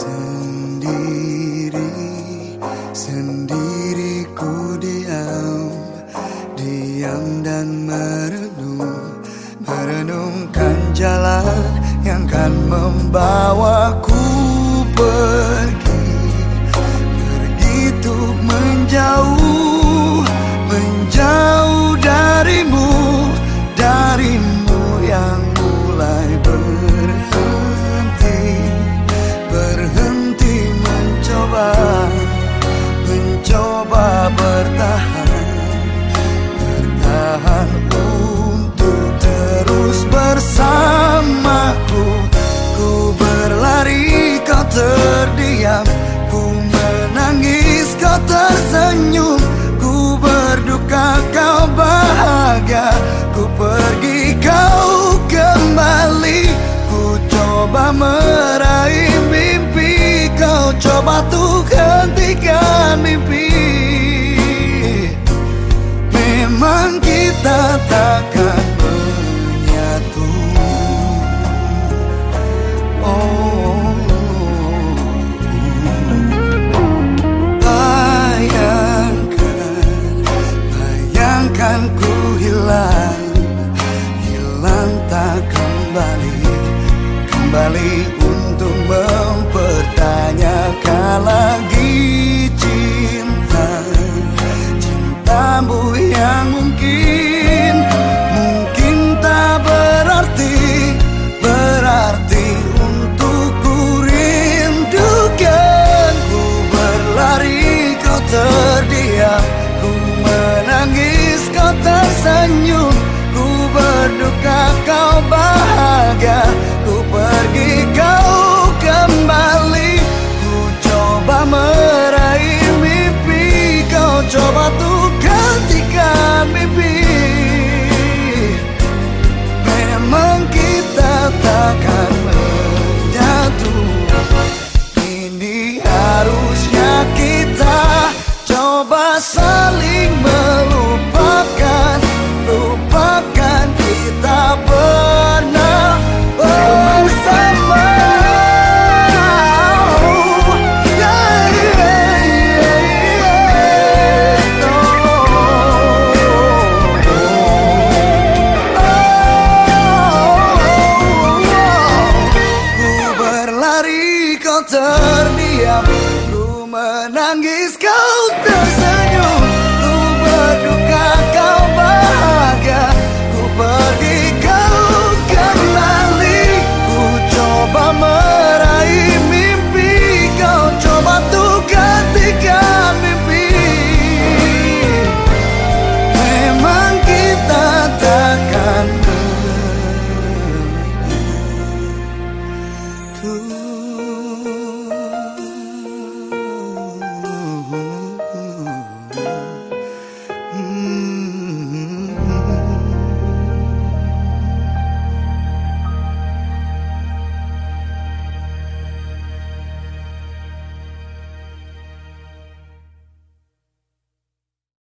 Sendiri, sendiri ku diam Diam dan merenung Merenungkan jalan yang kan membawaku bersamaku. Ku berlari kau terdiam. Ku menangis kau tersenyum. Ku berduka kau bahagia. Ku pergi kau kembali. Ku coba meraih mimpi. Kau coba tuh hentikan mimpi. Memang kita takkan Kembali untuk mempertanyakan terdiam. Ku menangis kau tersenyum.